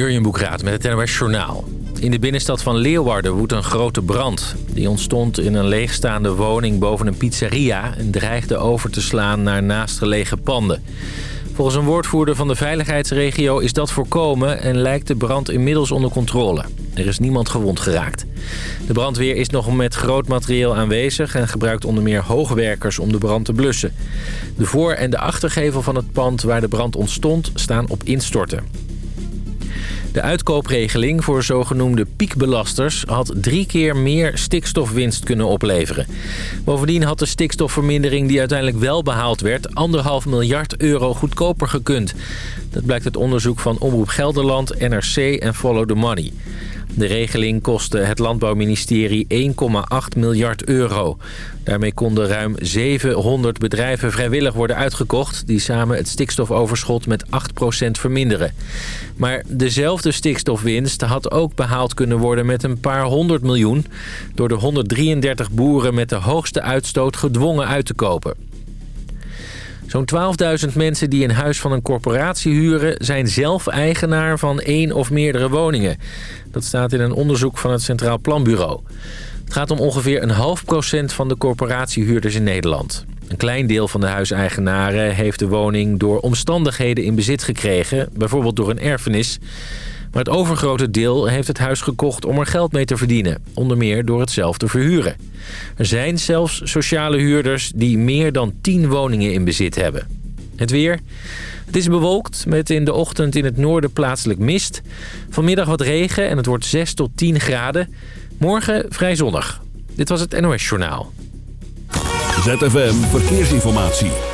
Jurjen Boekraat met het NOS Journaal. In de binnenstad van Leeuwarden woedt een grote brand. Die ontstond in een leegstaande woning boven een pizzeria... en dreigde over te slaan naar naastgelegen panden. Volgens een woordvoerder van de veiligheidsregio is dat voorkomen... en lijkt de brand inmiddels onder controle. Er is niemand gewond geraakt. De brandweer is nog met groot materieel aanwezig... en gebruikt onder meer hoogwerkers om de brand te blussen. De voor- en de achtergevel van het pand waar de brand ontstond... staan op instorten. De uitkoopregeling voor zogenoemde piekbelasters had drie keer meer stikstofwinst kunnen opleveren. Bovendien had de stikstofvermindering die uiteindelijk wel behaald werd... anderhalf miljard euro goedkoper gekund. Dat blijkt uit onderzoek van Omroep Gelderland, NRC en Follow the Money. De regeling kostte het Landbouwministerie 1,8 miljard euro. Daarmee konden ruim 700 bedrijven vrijwillig worden uitgekocht... die samen het stikstofoverschot met 8% verminderen. Maar dezelfde stikstofwinst had ook behaald kunnen worden met een paar honderd miljoen... door de 133 boeren met de hoogste uitstoot gedwongen uit te kopen. Zo'n 12.000 mensen die een huis van een corporatie huren... zijn zelf eigenaar van één of meerdere woningen. Dat staat in een onderzoek van het Centraal Planbureau. Het gaat om ongeveer een half procent van de corporatiehuurders in Nederland. Een klein deel van de huiseigenaren heeft de woning door omstandigheden in bezit gekregen. Bijvoorbeeld door een erfenis. Maar het overgrote deel heeft het huis gekocht om er geld mee te verdienen. Onder meer door het zelf te verhuren. Er zijn zelfs sociale huurders die meer dan 10 woningen in bezit hebben. Het weer. Het is bewolkt met in de ochtend in het noorden plaatselijk mist. Vanmiddag wat regen en het wordt 6 tot 10 graden. Morgen vrij zonnig. Dit was het NOS Journaal. ZFM Verkeersinformatie.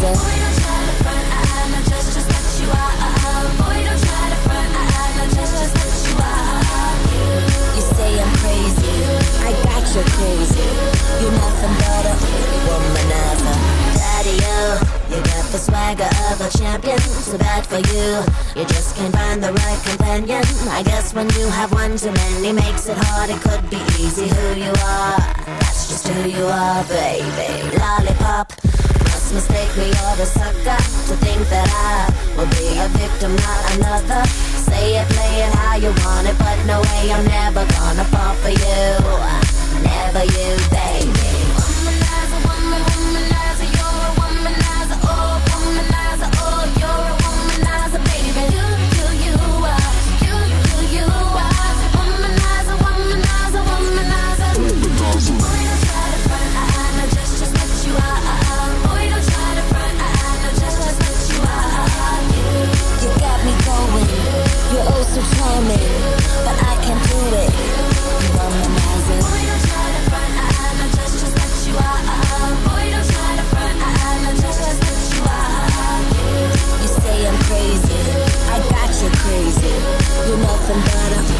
Womanizer. Boy, don't try to front, I, know just, just what you are. You are. You say I'm crazy, I got you crazy. You're nothing but a womanizer. Daddy, you, you got the swagger of a champion. So bad for you, you just can't find the right companion. I guess when you have one too many, makes it hard. It could be easy who you are. That's just who you are, baby. Lollipop. Mistake me or a sucker to think that I will be a victim, not another. Say it, play it how you want it, but no way I'm never gonna fall for you. Never you, baby. to tell me, but I can do it. Womanizing. Boy, don't try to front, I'm not just, you. Boy, don't try to front, I'm not just, you. You say I'm crazy, I got you crazy. You're nothing but a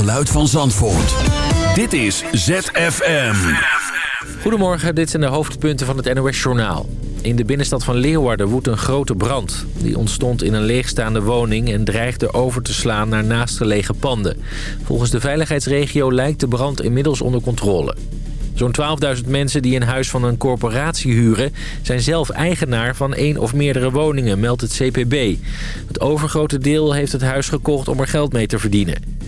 geluid van Zandvoort. Dit is ZFM. Goedemorgen, dit zijn de hoofdpunten van het NOS-journaal. In de binnenstad van Leeuwarden woedt een grote brand. Die ontstond in een leegstaande woning en dreigde over te slaan naar naastgelegen panden. Volgens de veiligheidsregio lijkt de brand inmiddels onder controle. Zo'n 12.000 mensen die een huis van een corporatie huren... zijn zelf eigenaar van één of meerdere woningen, meldt het CPB. Het overgrote deel heeft het huis gekocht om er geld mee te verdienen.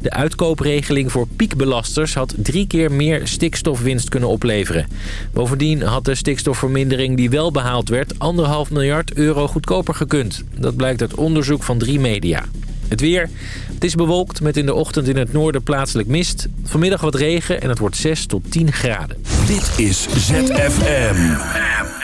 De uitkoopregeling voor piekbelasters had drie keer meer stikstofwinst kunnen opleveren. Bovendien had de stikstofvermindering die wel behaald werd... anderhalf miljard euro goedkoper gekund. Dat blijkt uit onderzoek van drie media. Het weer. Het is bewolkt met in de ochtend in het noorden plaatselijk mist. Vanmiddag wat regen en het wordt 6 tot 10 graden. Dit is ZFM.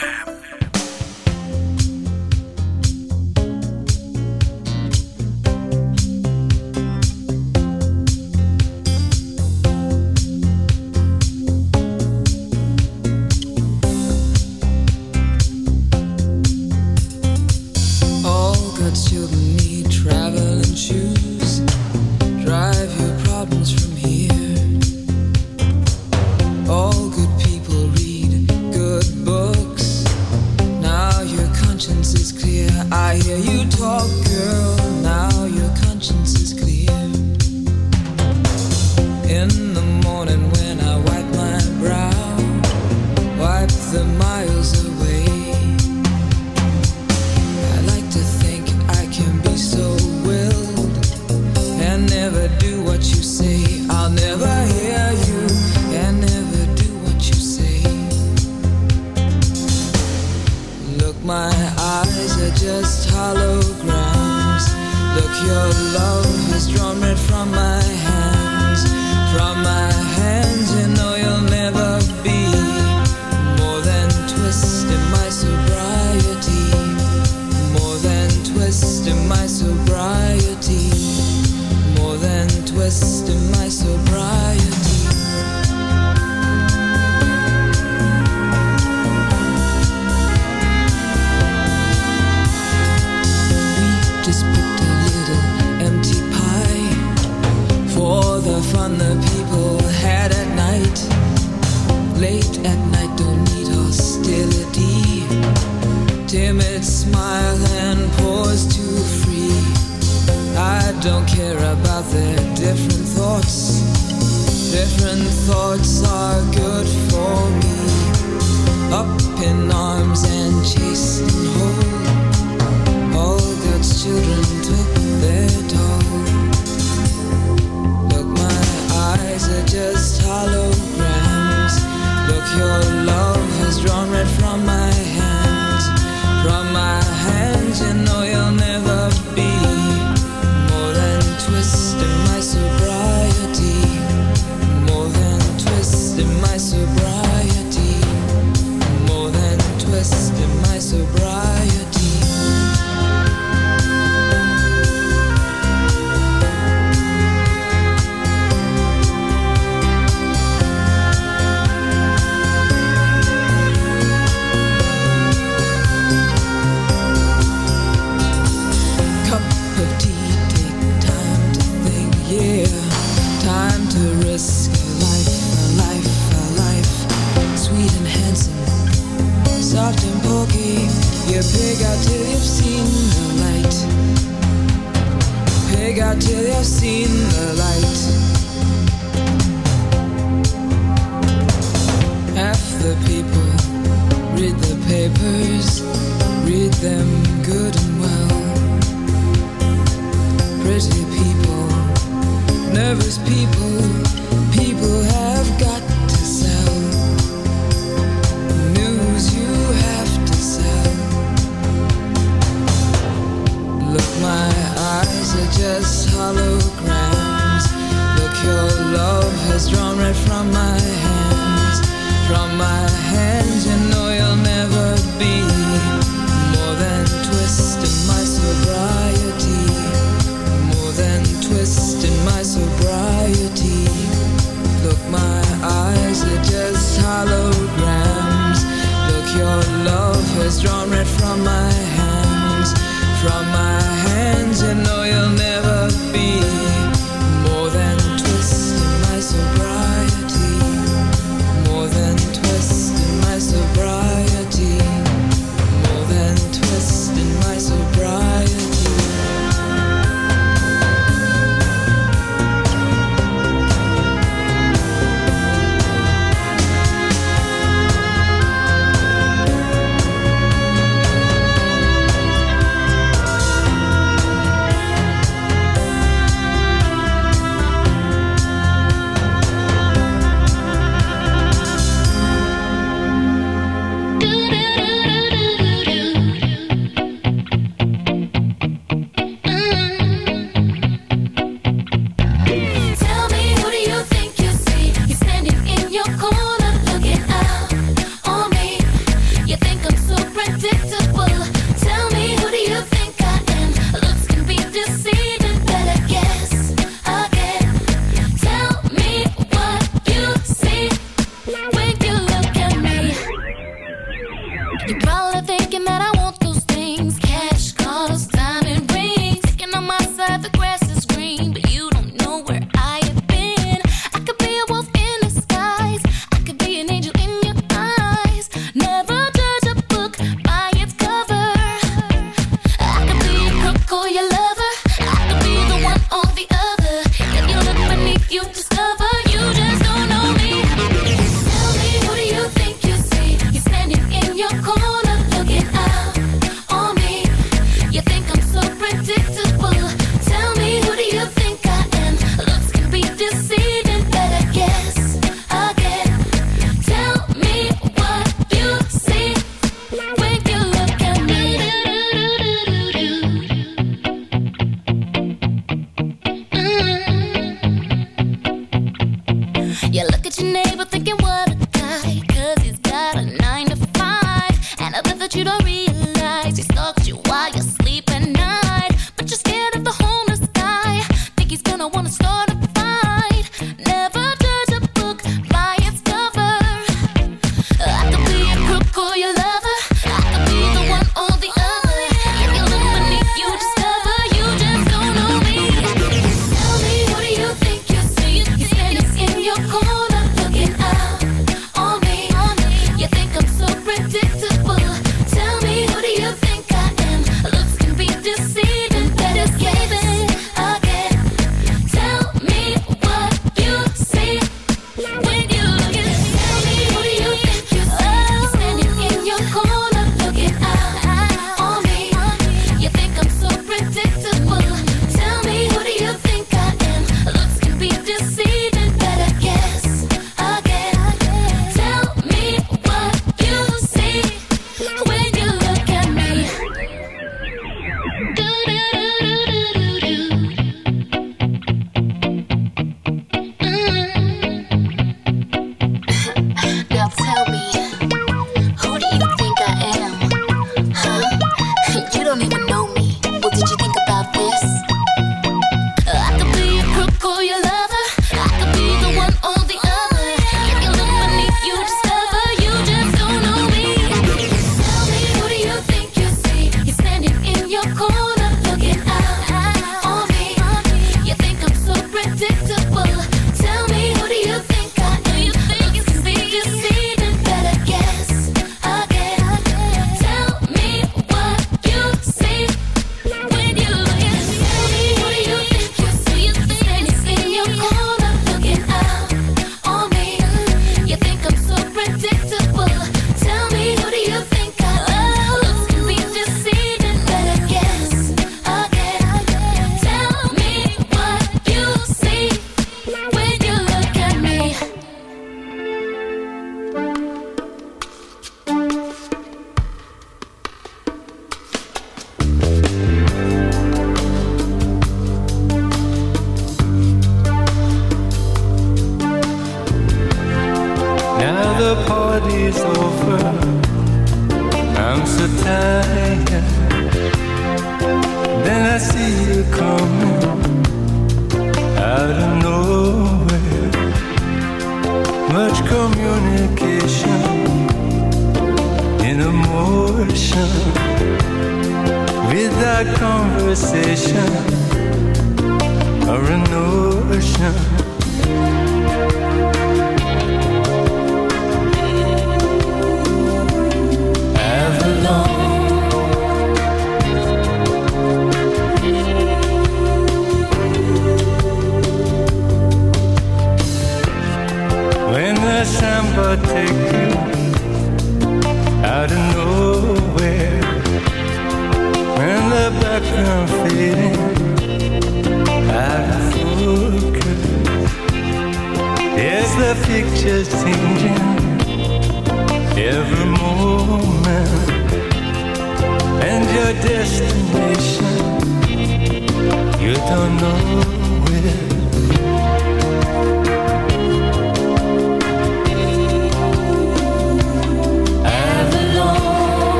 morning when thoughts are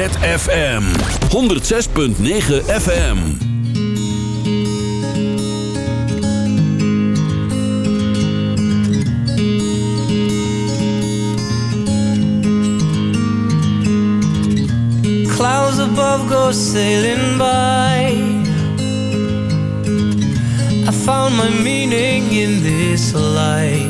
ZFM 106.9 FM. Clouds above go sailing by. I found my meaning in this life